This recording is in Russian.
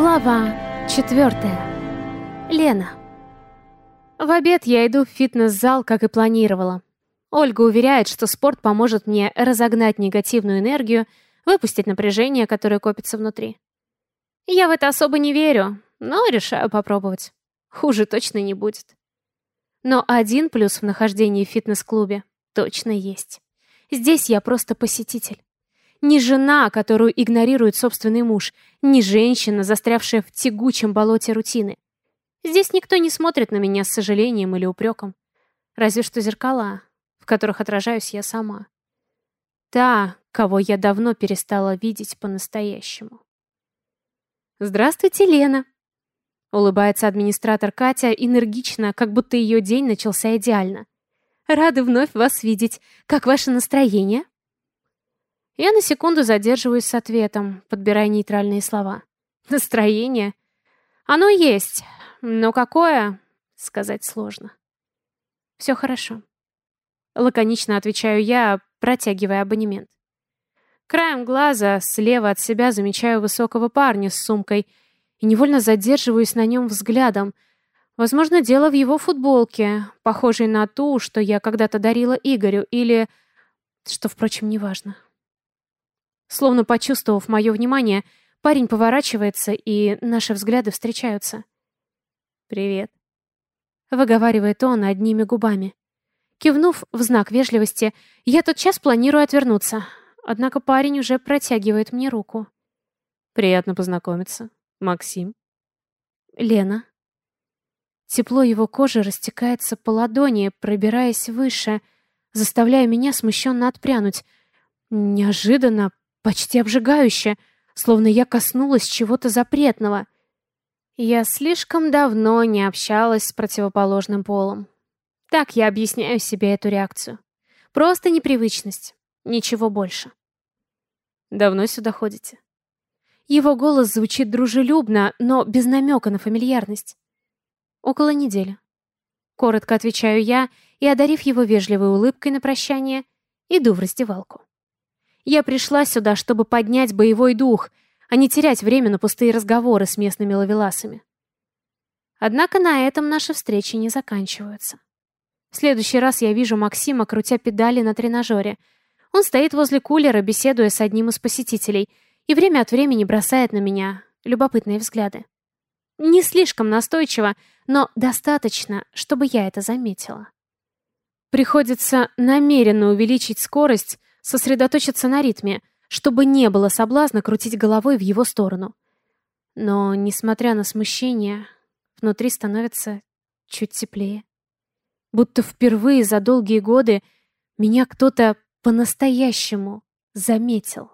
Глава четвертая. Лена. В обед я иду в фитнес-зал, как и планировала. Ольга уверяет, что спорт поможет мне разогнать негативную энергию, выпустить напряжение, которое копится внутри. Я в это особо не верю, но решаю попробовать. Хуже точно не будет. Но один плюс в нахождении в фитнес-клубе точно есть. Здесь я просто посетитель. Не жена, которую игнорирует собственный муж, не женщина, застрявшая в тягучем болоте рутины. Здесь никто не смотрит на меня с сожалением или упреком. Разве что зеркала, в которых отражаюсь я сама. Та, кого я давно перестала видеть по-настоящему. «Здравствуйте, Лена!» Улыбается администратор Катя энергично, как будто ее день начался идеально. «Рада вновь вас видеть. Как ваше настроение?» Я на секунду задерживаюсь с ответом, подбирая нейтральные слова. Настроение? Оно есть, но какое, сказать сложно. Все хорошо. Лаконично отвечаю я, протягивая абонемент. Краем глаза слева от себя замечаю высокого парня с сумкой и невольно задерживаюсь на нем взглядом. Возможно, дело в его футболке, похожей на ту, что я когда-то дарила Игорю, или... что, впрочем, неважно. Словно почувствовав мое внимание, парень поворачивается, и наши взгляды встречаются. «Привет», — выговаривает он одними губами. Кивнув в знак вежливости, я тотчас планирую отвернуться, однако парень уже протягивает мне руку. «Приятно познакомиться. Максим». «Лена». Тепло его кожи растекается по ладони, пробираясь выше, заставляя меня смущенно отпрянуть. Неожиданно, Почти обжигающе, словно я коснулась чего-то запретного. Я слишком давно не общалась с противоположным полом. Так я объясняю себе эту реакцию. Просто непривычность. Ничего больше. Давно сюда ходите? Его голос звучит дружелюбно, но без намека на фамильярность. Около недели. Коротко отвечаю я и, одарив его вежливой улыбкой на прощание, иду в раздевалку. Я пришла сюда, чтобы поднять боевой дух, а не терять время на пустые разговоры с местными ловеласами. Однако на этом наши встречи не заканчиваются. В следующий раз я вижу Максима, крутя педали на тренажере. Он стоит возле кулера, беседуя с одним из посетителей, и время от времени бросает на меня любопытные взгляды. Не слишком настойчиво, но достаточно, чтобы я это заметила. Приходится намеренно увеличить скорость, сосредоточиться на ритме, чтобы не было соблазна крутить головой в его сторону. Но, несмотря на смущение, внутри становится чуть теплее. Будто впервые за долгие годы меня кто-то по-настоящему заметил.